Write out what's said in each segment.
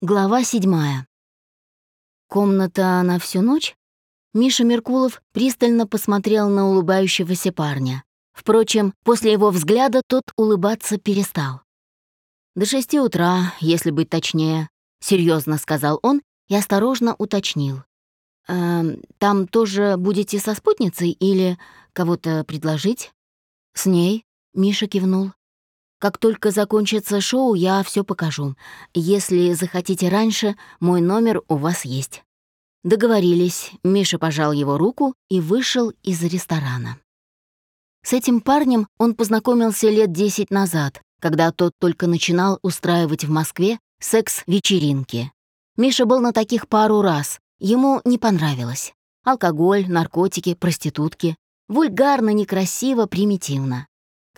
Глава седьмая. Комната на всю ночь? Миша Меркулов пристально посмотрел на улыбающегося парня. Впрочем, после его взгляда тот улыбаться перестал. «До шести утра, если быть точнее», — серьезно сказал он и осторожно уточнил. «Эм, «Там тоже будете со спутницей или кого-то предложить?» «С ней», — Миша кивнул. Как только закончится шоу, я все покажу. Если захотите раньше, мой номер у вас есть». Договорились, Миша пожал его руку и вышел из ресторана. С этим парнем он познакомился лет десять назад, когда тот только начинал устраивать в Москве секс-вечеринки. Миша был на таких пару раз, ему не понравилось. Алкоголь, наркотики, проститутки. Вульгарно, некрасиво, примитивно.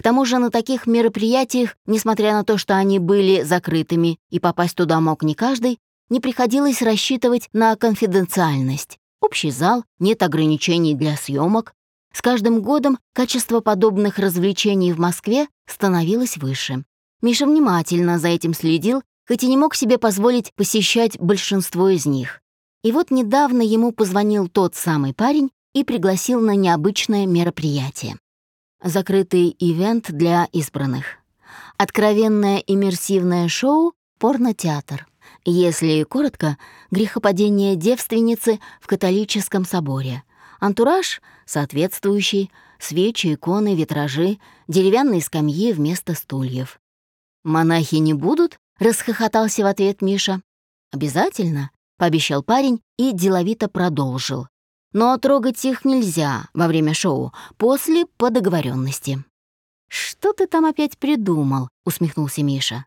К тому же на таких мероприятиях, несмотря на то, что они были закрытыми и попасть туда мог не каждый, не приходилось рассчитывать на конфиденциальность. Общий зал, нет ограничений для съемок. С каждым годом качество подобных развлечений в Москве становилось выше. Миша внимательно за этим следил, хоть и не мог себе позволить посещать большинство из них. И вот недавно ему позвонил тот самый парень и пригласил на необычное мероприятие. Закрытый ивент для избранных. Откровенное иммерсивное шоу «Порнотеатр». Если коротко, грехопадение девственницы в католическом соборе. Антураж соответствующий, свечи, иконы, витражи, деревянные скамьи вместо стульев. «Монахи не будут?» — расхохотался в ответ Миша. «Обязательно», — пообещал парень и деловито продолжил. Но трогать их нельзя во время шоу, после по договоренности. «Что ты там опять придумал?» — усмехнулся Миша.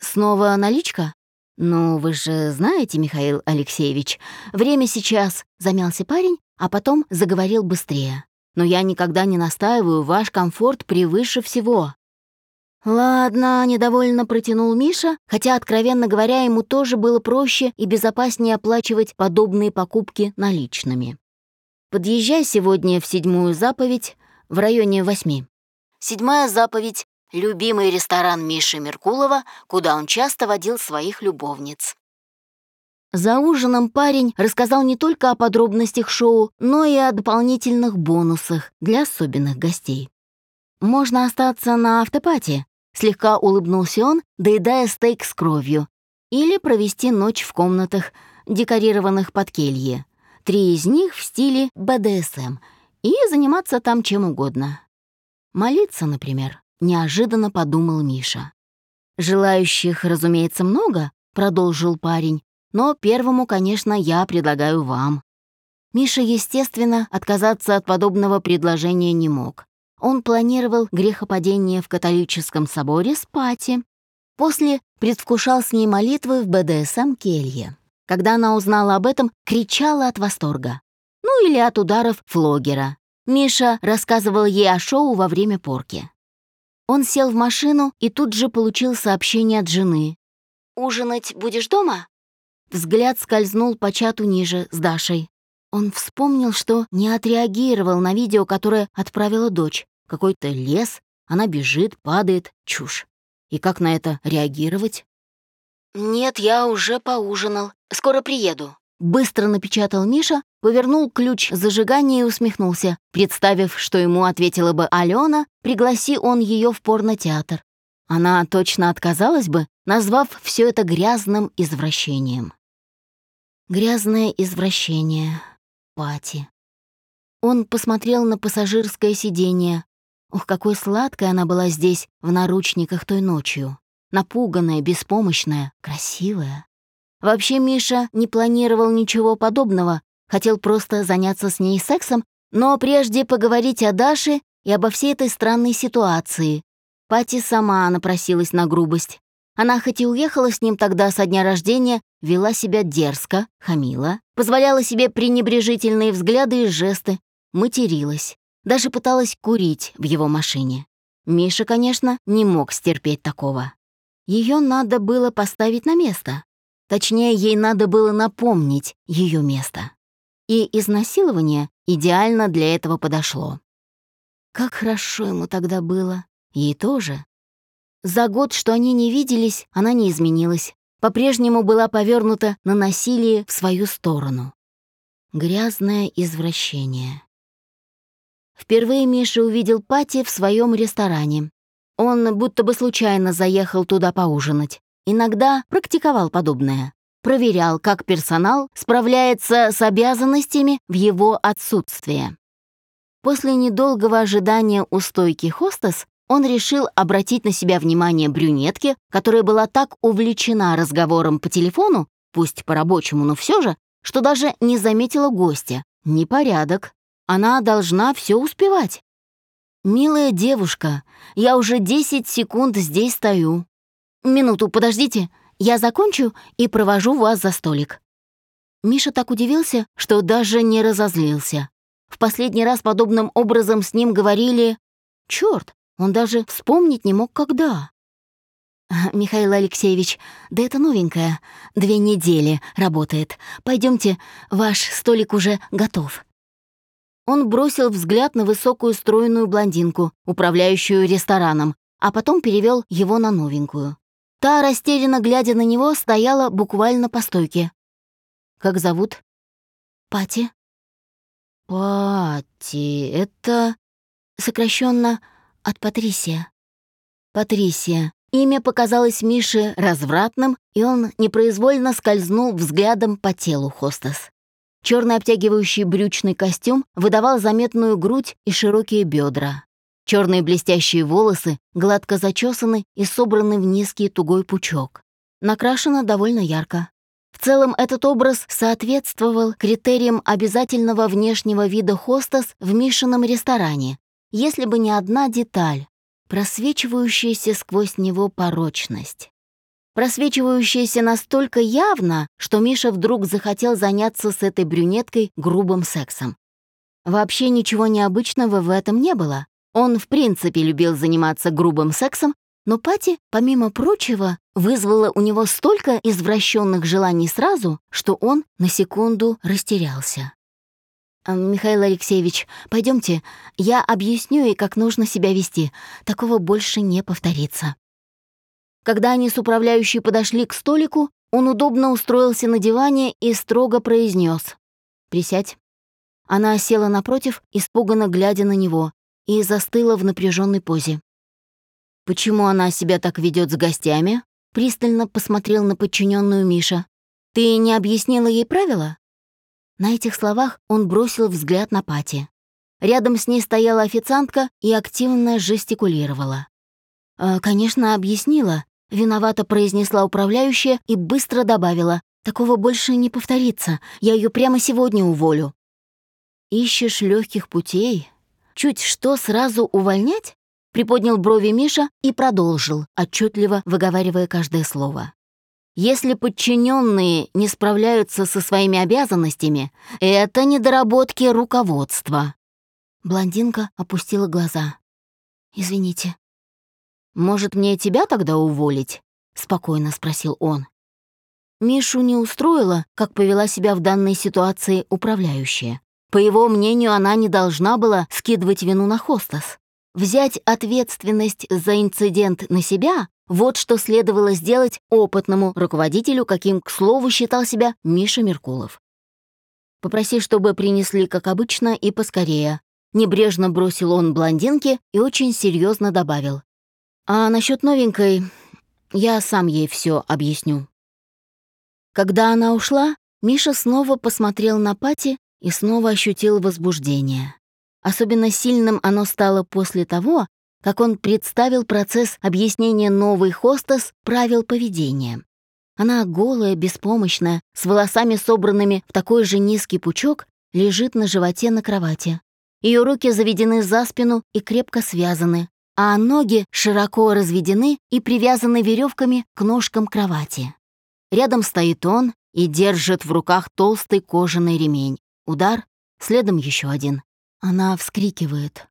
«Снова наличка?» «Ну, вы же знаете, Михаил Алексеевич, время сейчас», — замялся парень, а потом заговорил быстрее. «Но я никогда не настаиваю, ваш комфорт превыше всего». «Ладно», — недовольно протянул Миша, хотя, откровенно говоря, ему тоже было проще и безопаснее оплачивать подобные покупки наличными. Подъезжай сегодня в седьмую заповедь в районе восьми. Седьмая заповедь — любимый ресторан Миши Меркулова, куда он часто водил своих любовниц. За ужином парень рассказал не только о подробностях шоу, но и о дополнительных бонусах для особенных гостей. «Можно остаться на автопате», — слегка улыбнулся он, доедая стейк с кровью, или провести ночь в комнатах, декорированных под келье три из них в стиле БДСМ, и заниматься там чем угодно. Молиться, например, неожиданно подумал Миша. «Желающих, разумеется, много», — продолжил парень, «но первому, конечно, я предлагаю вам». Миша, естественно, отказаться от подобного предложения не мог. Он планировал грехопадение в католическом соборе с Пати. После предвкушал с ней молитвы в БДСМ келье. Когда она узнала об этом, кричала от восторга. Ну или от ударов флогера. Миша рассказывал ей о шоу во время порки. Он сел в машину и тут же получил сообщение от жены. «Ужинать будешь дома?» Взгляд скользнул по чату ниже, с Дашей. Он вспомнил, что не отреагировал на видео, которое отправила дочь. Какой-то лес, она бежит, падает, чушь. И как на это реагировать? «Нет, я уже поужинал. Скоро приеду». Быстро напечатал Миша, повернул ключ зажигания и усмехнулся, представив, что ему ответила бы Алена, пригласи он ее в порнотеатр. Она точно отказалась бы, назвав все это грязным извращением. Грязное извращение. Пати. Он посмотрел на пассажирское сиденье. Ух, какой сладкой она была здесь, в наручниках той ночью напуганная, беспомощная, красивая. Вообще Миша не планировал ничего подобного, хотел просто заняться с ней сексом, но прежде поговорить о Даше и обо всей этой странной ситуации. Пати сама напросилась на грубость. Она хоть и уехала с ним тогда со дня рождения, вела себя дерзко, хамила, позволяла себе пренебрежительные взгляды и жесты, материлась, даже пыталась курить в его машине. Миша, конечно, не мог стерпеть такого. Ее надо было поставить на место. Точнее, ей надо было напомнить ее место. И изнасилование идеально для этого подошло. Как хорошо ему тогда было. Ей тоже. За год, что они не виделись, она не изменилась. по-прежнему была повернута на насилие в свою сторону. Грязное извращение. Впервые Миша увидел Пати в своем ресторане. Он будто бы случайно заехал туда поужинать. Иногда практиковал подобное. Проверял, как персонал справляется с обязанностями в его отсутствие. После недолгого ожидания у стойки хостес он решил обратить на себя внимание брюнетки, которая была так увлечена разговором по телефону, пусть по-рабочему, но все же, что даже не заметила гостя. Непорядок. Она должна все успевать. «Милая девушка, я уже 10 секунд здесь стою. Минуту, подождите, я закончу и провожу вас за столик». Миша так удивился, что даже не разозлился. В последний раз подобным образом с ним говорили «Чёрт, он даже вспомнить не мог, когда». «Михаил Алексеевич, да это новенькая. Две недели работает. Пойдемте, ваш столик уже готов». Он бросил взгляд на высокую стройную блондинку, управляющую рестораном, а потом перевел его на новенькую. Та, растерянно глядя на него, стояла буквально по стойке. «Как зовут?» «Пати». «Пати, это...» сокращенно от Патрисия. Патрисия. Имя показалось Мише развратным, и он непроизвольно скользнул взглядом по телу хостес. Черный обтягивающий брючный костюм выдавал заметную грудь и широкие бедра. Черные блестящие волосы гладко зачесаны и собраны в низкий тугой пучок. Накрашено довольно ярко. В целом этот образ соответствовал критериям обязательного внешнего вида хостес в Мишином ресторане, если бы не одна деталь, просвечивающаяся сквозь него порочность. Просвечивающаяся настолько явно, что Миша вдруг захотел заняться с этой брюнеткой грубым сексом. Вообще ничего необычного в этом не было. Он в принципе любил заниматься грубым сексом, но Пати, помимо прочего, вызвала у него столько извращенных желаний сразу, что он на секунду растерялся. «Михаил Алексеевич, пойдемте, я объясню ей, как нужно себя вести. Такого больше не повторится». Когда они с управляющей подошли к столику, он удобно устроился на диване и строго произнес: «Присядь». Она села напротив, испуганно глядя на него, и застыла в напряженной позе. «Почему она себя так ведет с гостями?» Пристально посмотрел на подчиненную Миша. «Ты не объяснила ей правила?» На этих словах он бросил взгляд на Пати. Рядом с ней стояла официантка и активно жестикулировала. «Э, «Конечно, объяснила», — виновато произнесла управляющая и быстро добавила. «Такого больше не повторится. Я ее прямо сегодня уволю». «Ищешь легких путей? Чуть что сразу увольнять?» Приподнял брови Миша и продолжил, отчетливо выговаривая каждое слово. Если подчиненные не справляются со своими обязанностями, это недоработки руководства. Блондинка опустила глаза. «Извините». «Может, мне тебя тогда уволить?» — спокойно спросил он. Мишу не устроило, как повела себя в данной ситуации управляющая. По его мнению, она не должна была скидывать вину на хостес. Взять ответственность за инцидент на себя вот что следовало сделать опытному руководителю, каким, к слову, считал себя Миша Меркулов. «Попроси, чтобы принесли, как обычно, и поскорее». Небрежно бросил он блондинке и очень серьезно добавил. «А насчет новенькой я сам ей все объясню». Когда она ушла, Миша снова посмотрел на Пати и снова ощутил возбуждение. Особенно сильным оно стало после того, как он представил процесс объяснения новой хостес правил поведения. Она голая, беспомощная, с волосами собранными в такой же низкий пучок, лежит на животе на кровати. Ее руки заведены за спину и крепко связаны, а ноги широко разведены и привязаны веревками к ножкам кровати. Рядом стоит он и держит в руках толстый кожаный ремень. Удар, следом еще один. Она вскрикивает.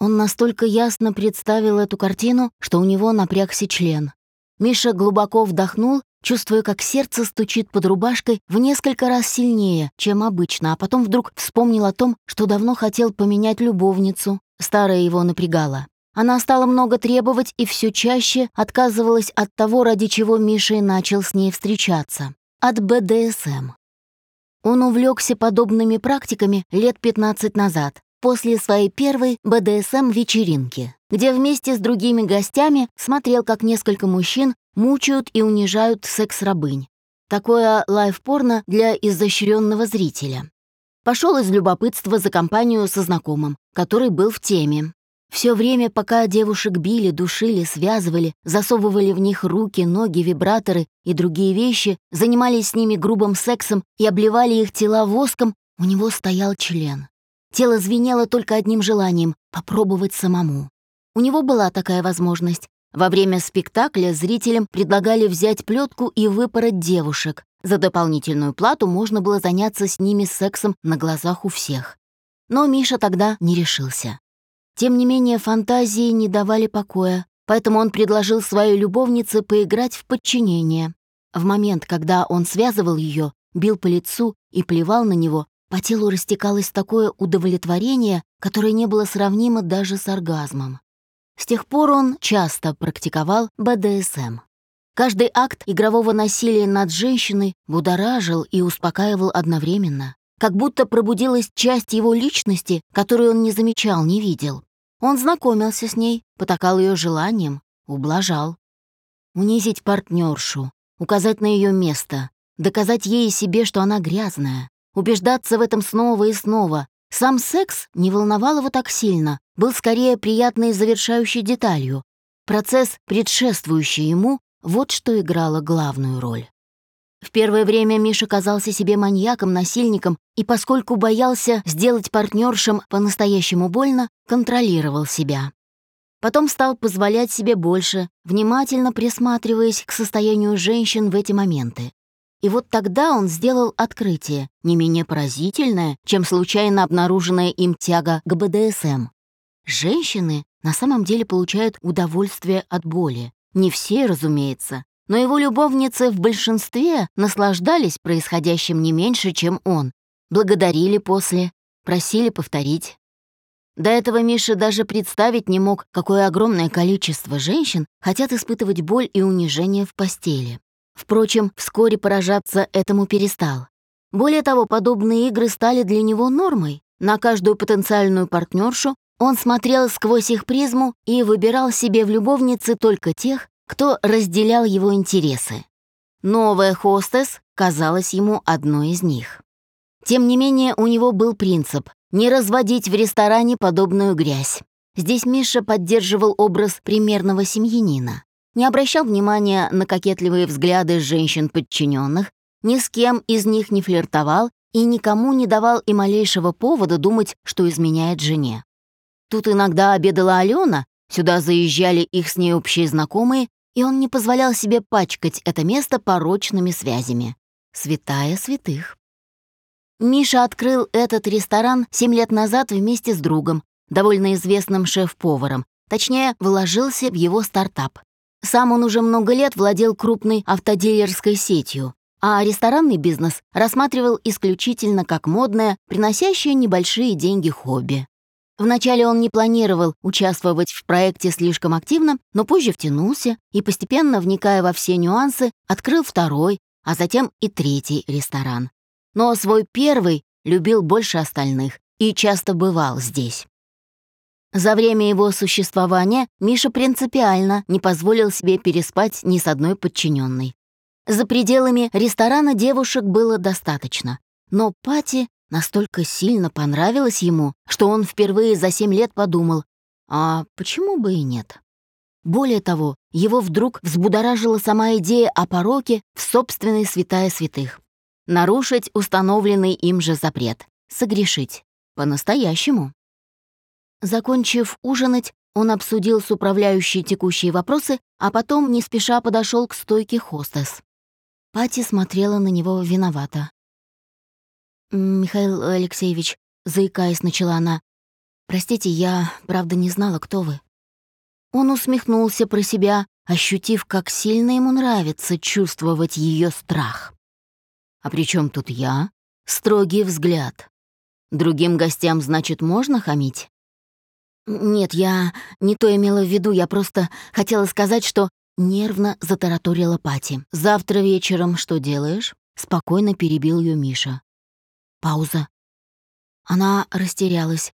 Он настолько ясно представил эту картину, что у него напрягся член. Миша глубоко вдохнул, чувствуя, как сердце стучит под рубашкой в несколько раз сильнее, чем обычно, а потом вдруг вспомнил о том, что давно хотел поменять любовницу. Старая его напрягала. Она стала много требовать и все чаще отказывалась от того, ради чего Миша и начал с ней встречаться — от БДСМ. Он увлекся подобными практиками лет 15 назад, после своей первой БДСМ-вечеринки, где вместе с другими гостями смотрел, как несколько мужчин мучают и унижают секс-рабынь. Такое лайв-порно для изощренного зрителя. Пошел из любопытства за компанию со знакомым, который был в теме. Все время, пока девушек били, душили, связывали, засовывали в них руки, ноги, вибраторы и другие вещи, занимались с ними грубым сексом и обливали их тела воском, у него стоял член. Тело звенело только одним желанием — попробовать самому. У него была такая возможность. Во время спектакля зрителям предлагали взять плетку и выпороть девушек. За дополнительную плату можно было заняться с ними сексом на глазах у всех. Но Миша тогда не решился. Тем не менее, фантазии не давали покоя, поэтому он предложил своей любовнице поиграть в подчинение. В момент, когда он связывал ее, бил по лицу и плевал на него, по телу растекалось такое удовлетворение, которое не было сравнимо даже с оргазмом. С тех пор он часто практиковал БДСМ. Каждый акт игрового насилия над женщиной будоражил и успокаивал одновременно, как будто пробудилась часть его личности, которую он не замечал, не видел. Он знакомился с ней, потакал ее желанием, ублажал. Унизить партнершу, указать на ее место, доказать ей и себе, что она грязная, убеждаться в этом снова и снова. Сам секс не волновал его так сильно, был скорее приятной завершающей деталью. Процесс, предшествующий ему, вот что играло главную роль. В первое время Миша казался себе маньяком, насильником, и поскольку боялся сделать партнершам по-настоящему больно, контролировал себя. Потом стал позволять себе больше, внимательно присматриваясь к состоянию женщин в эти моменты. И вот тогда он сделал открытие, не менее поразительное, чем случайно обнаруженная им тяга к БДСМ. Женщины на самом деле получают удовольствие от боли. Не все, разумеется, но его любовницы в большинстве наслаждались происходящим не меньше, чем он, благодарили после, просили повторить. До этого Миша даже представить не мог, какое огромное количество женщин хотят испытывать боль и унижение в постели. Впрочем, вскоре поражаться этому перестал. Более того, подобные игры стали для него нормой. На каждую потенциальную партнершу он смотрел сквозь их призму и выбирал себе в любовнице только тех, кто разделял его интересы. Новая хостес казалась ему одной из них. Тем не менее, у него был принцип — не разводить в ресторане подобную грязь. Здесь Миша поддерживал образ примерного семьянина. Не обращал внимания на кокетливые взгляды женщин-подчиненных, ни с кем из них не флиртовал и никому не давал и малейшего повода думать, что изменяет жене. Тут иногда обедала Алена, сюда заезжали их с ней общие знакомые, и он не позволял себе пачкать это место порочными связями. Святая святых. Миша открыл этот ресторан семь лет назад вместе с другом, довольно известным шеф-поваром, точнее, вложился в его стартап. Сам он уже много лет владел крупной автодилерской сетью, а ресторанный бизнес рассматривал исключительно как модное, приносящее небольшие деньги хобби. Вначале он не планировал участвовать в проекте слишком активно, но позже втянулся и, постепенно вникая во все нюансы, открыл второй, а затем и третий ресторан. Но свой первый любил больше остальных и часто бывал здесь. За время его существования Миша принципиально не позволил себе переспать ни с одной подчиненной. За пределами ресторана девушек было достаточно, но Пати настолько сильно понравилось ему, что он впервые за семь лет подумал, а почему бы и нет? Более того, его вдруг взбудоражила сама идея о пороке в собственной святая святых. Нарушить установленный им же запрет. Согрешить. По-настоящему. Закончив ужинать, он обсудил с управляющей текущие вопросы, а потом не спеша подошел к стойке хостес. Пати смотрела на него виновато. «Михаил Алексеевич», — заикаясь, начала она, «простите, я, правда, не знала, кто вы». Он усмехнулся про себя, ощутив, как сильно ему нравится чувствовать ее страх. «А при чем тут я?» Строгий взгляд. «Другим гостям, значит, можно хамить?» «Нет, я не то имела в виду, я просто хотела сказать, что...» Нервно затараторила Пати. «Завтра вечером что делаешь?» Спокойно перебил ее Миша. Пауза. Она растерялась.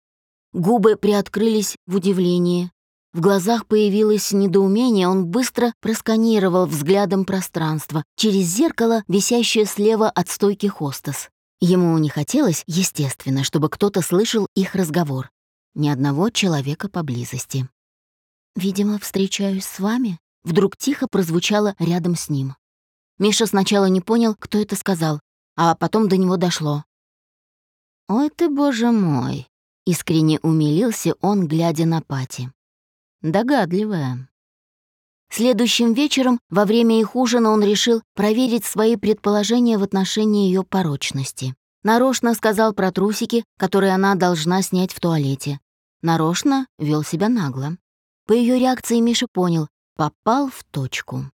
Губы приоткрылись в удивлении. В глазах появилось недоумение, он быстро просканировал взглядом пространство через зеркало, висящее слева от стойки хостес. Ему не хотелось, естественно, чтобы кто-то слышал их разговор. Ни одного человека поблизости. «Видимо, встречаюсь с вами», — вдруг тихо прозвучало рядом с ним. Миша сначала не понял, кто это сказал, а потом до него дошло. «Ой ты, боже мой!» — искренне умилился он, глядя на Пати. «Догадливая». Следующим вечером, во время их ужина, он решил проверить свои предположения в отношении ее порочности. Нарочно сказал про трусики, которые она должна снять в туалете. Нарочно вел себя нагло. По ее реакции Миша понял, попал в точку.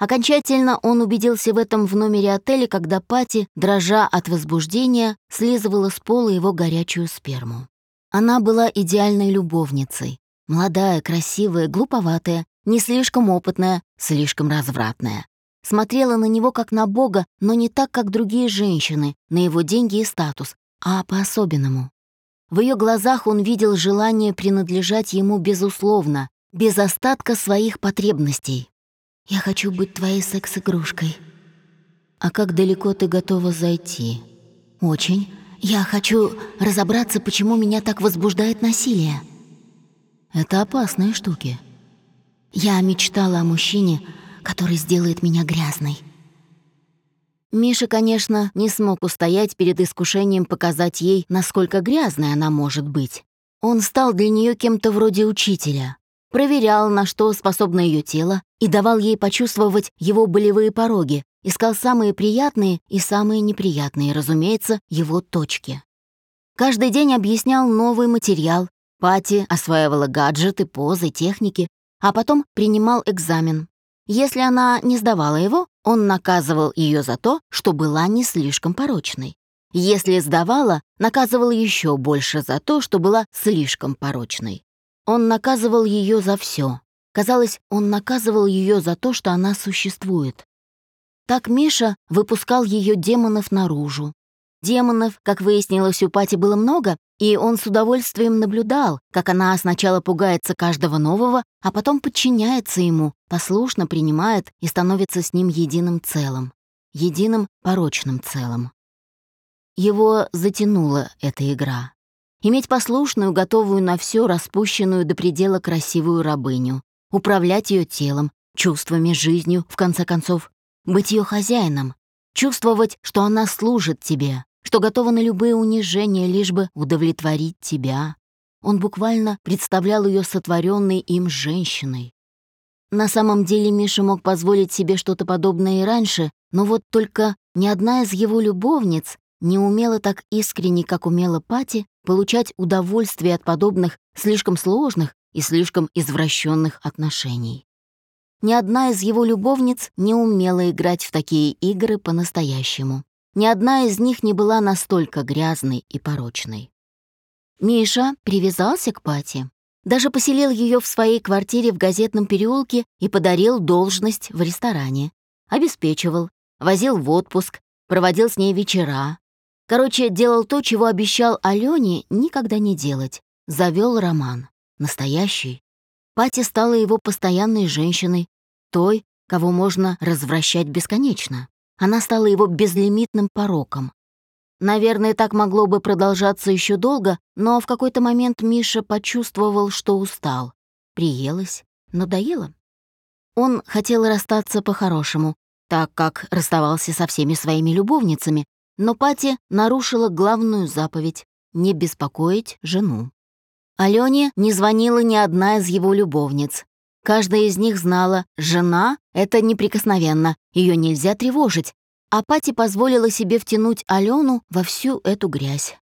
Окончательно он убедился в этом в номере отеля, когда Пати, дрожа от возбуждения, слизывала с пола его горячую сперму. Она была идеальной любовницей. Молодая, красивая, глуповатая, не слишком опытная, слишком развратная смотрела на него как на бога, но не так, как другие женщины, на его деньги и статус, а по-особенному. В ее глазах он видел желание принадлежать ему безусловно, без остатка своих потребностей. «Я хочу быть твоей секс-игрушкой». «А как далеко ты готова зайти?» «Очень. Я хочу разобраться, почему меня так возбуждает насилие». «Это опасные штуки». «Я мечтала о мужчине, который сделает меня грязной. Миша, конечно, не смог устоять перед искушением показать ей, насколько грязной она может быть. Он стал для нее кем-то вроде учителя. Проверял, на что способно ее тело, и давал ей почувствовать его болевые пороги, искал самые приятные и самые неприятные, разумеется, его точки. Каждый день объяснял новый материал, Пати осваивала гаджеты, позы, техники, а потом принимал экзамен, если она не сдавала его, он наказывал ее за то, что была не слишком порочной. Если сдавала, наказывал еще больше за то, что была слишком порочной. Он наказывал ее за все. Казалось, он наказывал ее за то, что она существует. Так Миша выпускал ее демонов наружу, Демонов, как выяснилось, у Пати было много, и он с удовольствием наблюдал, как она сначала пугается каждого нового, а потом подчиняется ему, послушно принимает и становится с ним единым целым. Единым порочным целым. Его затянула эта игра. Иметь послушную, готовую на все, распущенную до предела красивую рабыню. Управлять ее телом, чувствами, жизнью, в конце концов. Быть ее хозяином. Чувствовать, что она служит тебе, что готова на любые унижения, лишь бы удовлетворить тебя. Он буквально представлял ее сотворенной им женщиной. На самом деле Миша мог позволить себе что-то подобное и раньше, но вот только ни одна из его любовниц не умела так искренне, как умела Пати, получать удовольствие от подобных слишком сложных и слишком извращенных отношений. Ни одна из его любовниц не умела играть в такие игры по-настоящему. Ни одна из них не была настолько грязной и порочной. Миша привязался к Пати, даже поселил ее в своей квартире в газетном переулке и подарил должность в ресторане. Обеспечивал, возил в отпуск, проводил с ней вечера. Короче, делал то, чего обещал Алене никогда не делать. Завел роман. Настоящий. Пати стала его постоянной женщиной, той, кого можно развращать бесконечно. Она стала его безлимитным пороком. Наверное, так могло бы продолжаться еще долго, но в какой-то момент Миша почувствовал, что устал. Приелось, надоело. Он хотел расстаться по-хорошему, так как расставался со всеми своими любовницами, но Пати нарушила главную заповедь — не беспокоить жену. Алене не звонила ни одна из его любовниц, Каждая из них знала, жена — это неприкосновенно, ее нельзя тревожить, а Пати позволила себе втянуть Алену во всю эту грязь.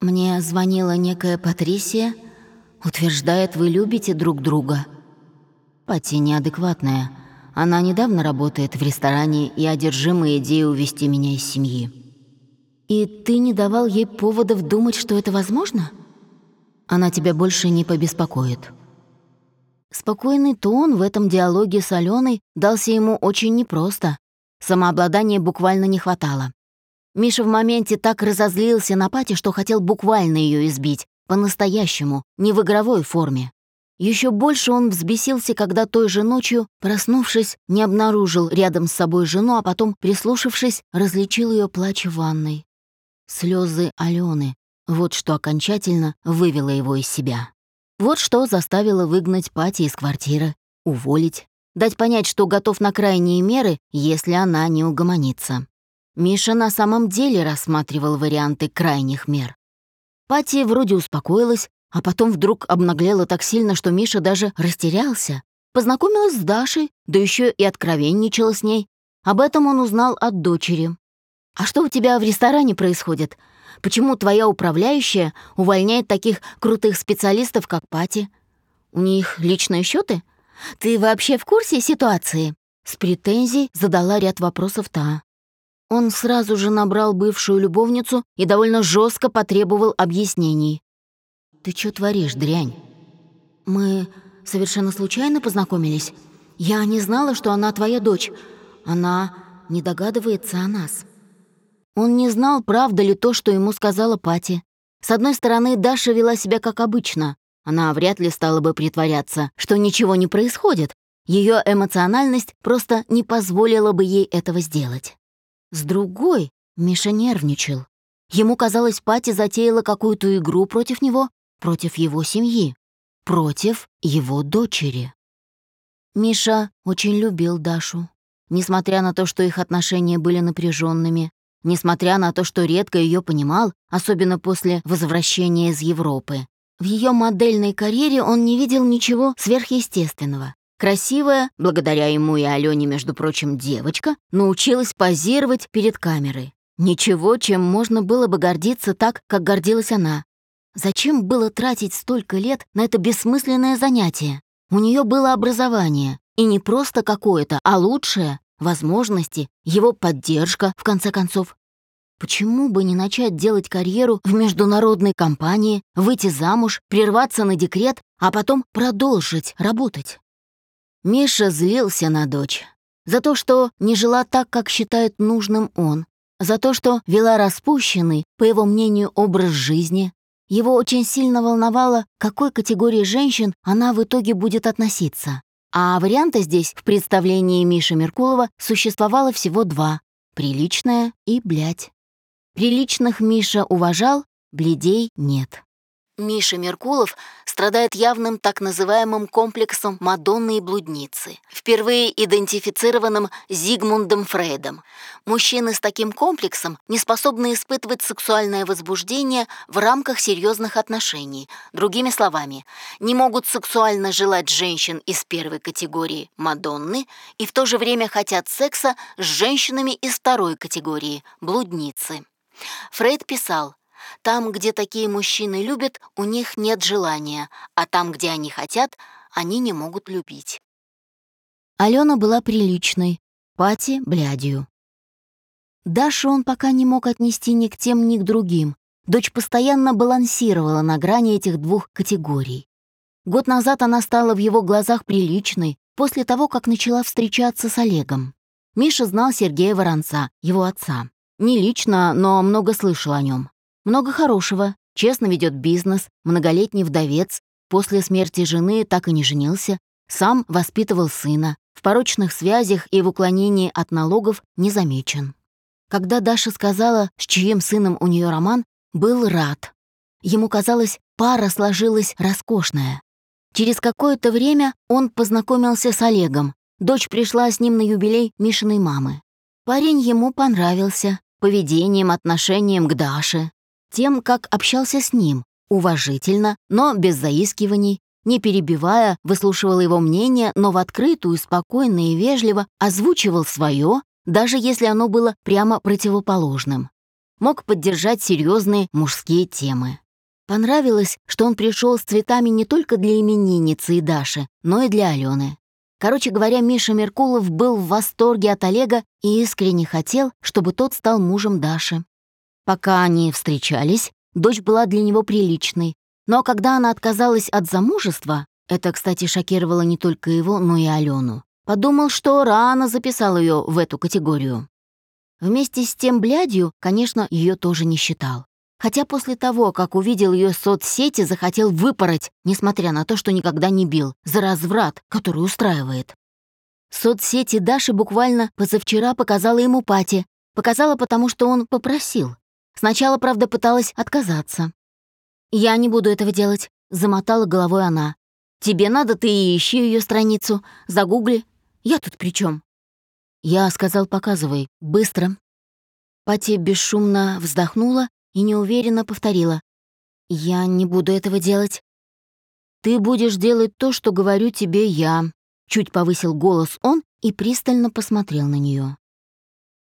Мне звонила некая Патрисия, утверждает, вы любите друг друга. Пати неадекватная. Она недавно работает в ресторане и одержима идеей увести меня из семьи. И ты не давал ей поводов думать, что это возможно? Она тебя больше не побеспокоит». Спокойный тон в этом диалоге с Аленой дался ему очень непросто. Самообладания буквально не хватало. Миша в моменте так разозлился на Пати, что хотел буквально ее избить, по-настоящему, не в игровой форме. Еще больше он взбесился, когда той же ночью, проснувшись, не обнаружил рядом с собой жену, а потом, прислушавшись, различил ее плач в ванной. Слезы Алены — вот что окончательно вывело его из себя. Вот что заставило выгнать Пати из квартиры, уволить, дать понять, что готов на крайние меры, если она не угомонится. Миша на самом деле рассматривал варианты крайних мер. Пати вроде успокоилась, а потом вдруг обнаглела так сильно, что Миша даже растерялся. Познакомилась с Дашей, да еще и откровенничала с ней. Об этом он узнал от дочери. «А что у тебя в ресторане происходит? Почему твоя управляющая увольняет таких крутых специалистов, как Пати? У них личные счеты? Ты вообще в курсе ситуации?» С претензией задала ряд вопросов та. Он сразу же набрал бывшую любовницу и довольно жестко потребовал объяснений. «Ты что творишь, дрянь?» «Мы совершенно случайно познакомились. Я не знала, что она твоя дочь. Она не догадывается о нас». Он не знал, правда ли то, что ему сказала Пати. С одной стороны, Даша вела себя как обычно. Она вряд ли стала бы притворяться, что ничего не происходит. Ее эмоциональность просто не позволила бы ей этого сделать. С другой, Миша нервничал. Ему казалось, Пати затеяла какую-то игру против него, против его семьи, против его дочери. Миша очень любил Дашу. Несмотря на то, что их отношения были напряженными, несмотря на то, что редко ее понимал, особенно после возвращения из Европы, в ее модельной карьере он не видел ничего сверхъестественного. Красивая, благодаря ему и Алене, между прочим, девочка, научилась позировать перед камерой. Ничего, чем можно было бы гордиться так, как гордилась она. Зачем было тратить столько лет на это бессмысленное занятие? У нее было образование, и не просто какое-то, а лучшее, возможности, его поддержка, в конце концов. Почему бы не начать делать карьеру в международной компании, выйти замуж, прерваться на декрет, а потом продолжить работать? Миша злился на дочь. За то, что не жила так, как считает нужным он. За то, что вела распущенный, по его мнению, образ жизни. Его очень сильно волновало, к какой категории женщин она в итоге будет относиться. А варианта здесь, в представлении Миши Меркулова, существовало всего два — приличная и блядь. Приличных Миша уважал, бледей нет. Миша Меркулов страдает явным так называемым комплексом Мадонны и блудницы, впервые идентифицированным Зигмундом Фрейдом. Мужчины с таким комплексом не способны испытывать сексуальное возбуждение в рамках серьезных отношений. Другими словами, не могут сексуально желать женщин из первой категории Мадонны и в то же время хотят секса с женщинами из второй категории блудницы. Фрейд писал, там, где такие мужчины любят, у них нет желания, а там, где они хотят, они не могут любить. Алена была приличной, Пати — блядью. Дашу он пока не мог отнести ни к тем, ни к другим. Дочь постоянно балансировала на грани этих двух категорий. Год назад она стала в его глазах приличной, после того, как начала встречаться с Олегом. Миша знал Сергея Воронца, его отца. Не лично, но много слышал о нем. Много хорошего, честно ведет бизнес, многолетний вдовец, после смерти жены так и не женился, сам воспитывал сына, в порочных связях и в уклонении от налогов не замечен. Когда Даша сказала, с чьим сыном у нее роман, был рад. Ему казалось, пара сложилась роскошная. Через какое-то время он познакомился с Олегом. Дочь пришла с ним на юбилей Мишиной мамы. Парень ему понравился поведением, отношением к Даше тем, как общался с ним, уважительно, но без заискиваний, не перебивая, выслушивал его мнение, но в открытую, спокойно и вежливо озвучивал свое, даже если оно было прямо противоположным. Мог поддержать серьезные мужские темы. Понравилось, что он пришел с цветами не только для именинницы и Даши, но и для Алены. Короче говоря, Миша Меркулов был в восторге от Олега и искренне хотел, чтобы тот стал мужем Даши. Пока они встречались, дочь была для него приличной, Но когда она отказалась от замужества, это, кстати, шокировало не только его, но и Алену, подумал, что рано записал ее в эту категорию. Вместе с тем блядью, конечно, ее тоже не считал. Хотя после того, как увидел ее соцсети, захотел выпороть, несмотря на то, что никогда не бил, за разврат, который устраивает. Соцсети Даши буквально позавчера показала ему пати. Показала потому, что он попросил. Сначала, правда, пыталась отказаться. «Я не буду этого делать», — замотала головой она. «Тебе надо, ты и ищи ее страницу, загугли. Я тут при чем? Я сказал, показывай, быстро. Пати бесшумно вздохнула и неуверенно повторила. «Я не буду этого делать». «Ты будешь делать то, что говорю тебе я», — чуть повысил голос он и пристально посмотрел на нее.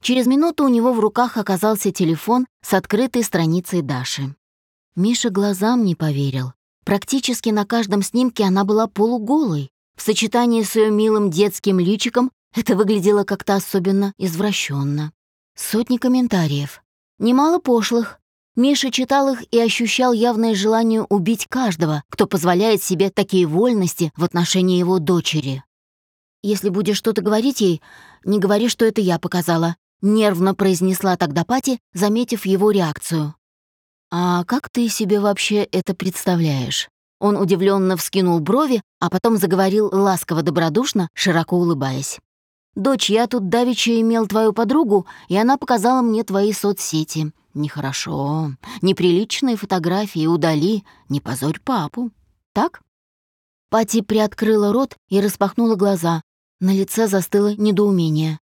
Через минуту у него в руках оказался телефон с открытой страницей Даши. Миша глазам не поверил. Практически на каждом снимке она была полуголой. В сочетании с ее милым детским личиком это выглядело как-то особенно извращенно. Сотни комментариев. Немало пошлых. Миша читал их и ощущал явное желание убить каждого, кто позволяет себе такие вольности в отношении его дочери. «Если будешь что-то говорить ей, не говори, что это я показала», — нервно произнесла тогда Пати, заметив его реакцию. «А как ты себе вообще это представляешь?» Он удивленно вскинул брови, а потом заговорил ласково-добродушно, широко улыбаясь. «Дочь, я тут давеча имел твою подругу, и она показала мне твои соцсети. Нехорошо. Неприличные фотографии удали. Не позорь папу. Так?» Пати приоткрыла рот и распахнула глаза. На лице застыло недоумение.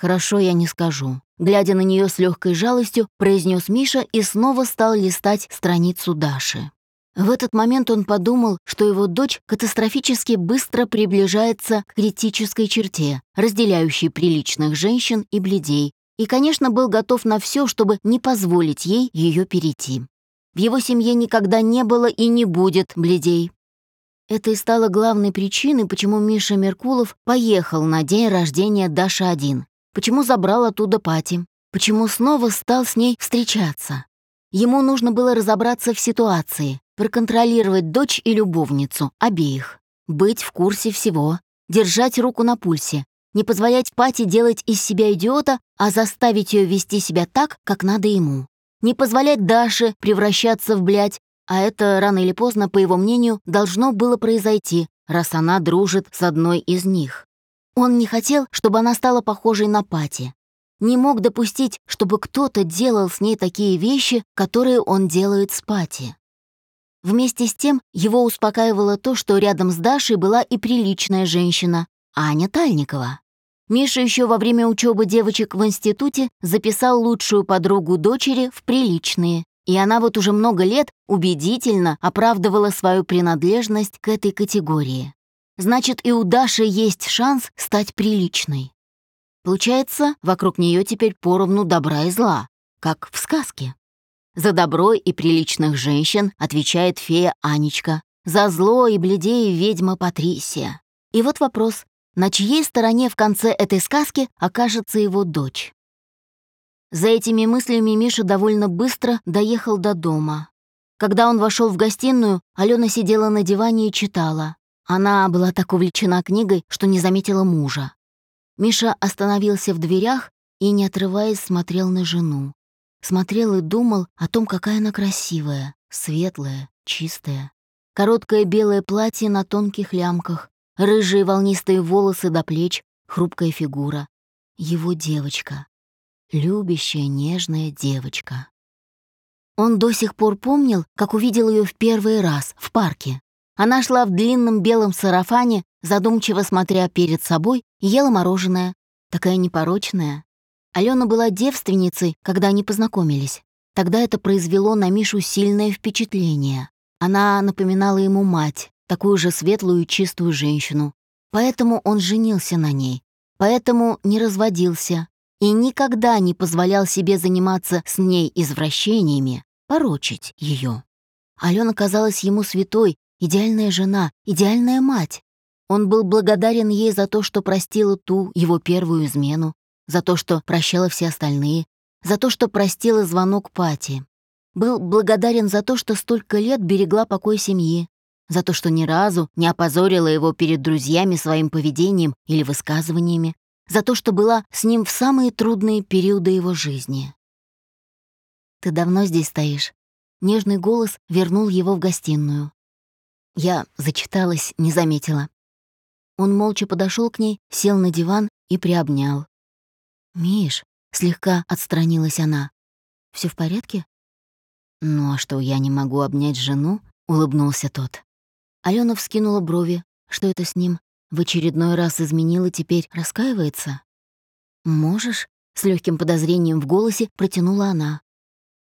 «Хорошо, я не скажу». Глядя на нее с легкой жалостью, произнес Миша и снова стал листать страницу Даши. В этот момент он подумал, что его дочь катастрофически быстро приближается к критической черте, разделяющей приличных женщин и бледей, и, конечно, был готов на все, чтобы не позволить ей ее перейти. В его семье никогда не было и не будет бледей. Это и стало главной причиной, почему Миша Меркулов поехал на день рождения Даши один, почему забрал оттуда Пати, почему снова стал с ней встречаться. Ему нужно было разобраться в ситуации, проконтролировать дочь и любовницу, обеих, быть в курсе всего, держать руку на пульсе, не позволять Пати делать из себя идиота, а заставить ее вести себя так, как надо ему. Не позволять Даше превращаться в блядь, а это рано или поздно, по его мнению, должно было произойти, раз она дружит с одной из них. Он не хотел, чтобы она стала похожей на Пати. Не мог допустить, чтобы кто-то делал с ней такие вещи, которые он делает с Пати. Вместе с тем его успокаивало то, что рядом с Дашей была и приличная женщина, Аня Тальникова. Миша еще во время учебы девочек в институте записал лучшую подругу дочери в приличные, и она вот уже много лет убедительно оправдывала свою принадлежность к этой категории. Значит, и у Даши есть шанс стать приличной. Получается, вокруг нее теперь поровну добра и зла, как в сказке. За добро и приличных женщин отвечает фея Анечка, за зло и бледей ведьма Патрисия. И вот вопрос, на чьей стороне в конце этой сказки окажется его дочь? За этими мыслями Миша довольно быстро доехал до дома. Когда он вошел в гостиную, Алена сидела на диване и читала. Она была так увлечена книгой, что не заметила мужа. Миша остановился в дверях и, не отрываясь, смотрел на жену. Смотрел и думал о том, какая она красивая, светлая, чистая. Короткое белое платье на тонких лямках, рыжие волнистые волосы до плеч, хрупкая фигура. Его девочка. Любящая, нежная девочка. Он до сих пор помнил, как увидел ее в первый раз в парке. Она шла в длинном белом сарафане, задумчиво смотря перед собой, и ела мороженое, такая непорочная, Алена была девственницей, когда они познакомились. Тогда это произвело на Мишу сильное впечатление. Она напоминала ему мать, такую же светлую и чистую женщину. Поэтому он женился на ней. Поэтому не разводился и никогда не позволял себе заниматься с ней извращениями, порочить ее. Алена казалась ему святой, идеальная жена, идеальная мать. Он был благодарен ей за то, что простила ту, его первую измену, за то, что прощала все остальные, за то, что простила звонок Пати. был благодарен за то, что столько лет берегла покой семьи, за то, что ни разу не опозорила его перед друзьями своим поведением или высказываниями, за то, что была с ним в самые трудные периоды его жизни. «Ты давно здесь стоишь?» Нежный голос вернул его в гостиную. Я зачиталась, не заметила. Он молча подошел к ней, сел на диван и приобнял. «Миш», — слегка отстранилась она, — «всё в порядке?» «Ну а что, я не могу обнять жену?» — улыбнулся тот. Алена вскинула брови. Что это с ним? В очередной раз изменил и теперь раскаивается? «Можешь?» — с легким подозрением в голосе протянула она.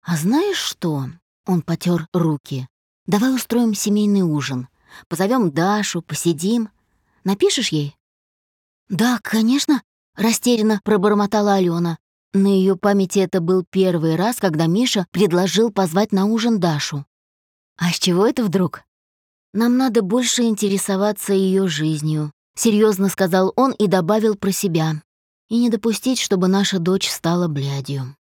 «А знаешь что?» — он потер руки. «Давай устроим семейный ужин. Позовем Дашу, посидим. Напишешь ей?» «Да, конечно», — растерянно пробормотала Алена. На ее памяти это был первый раз, когда Миша предложил позвать на ужин Дашу. «А с чего это вдруг?» Нам надо больше интересоваться ее жизнью, серьезно сказал он и добавил про себя. И не допустить, чтобы наша дочь стала блядью.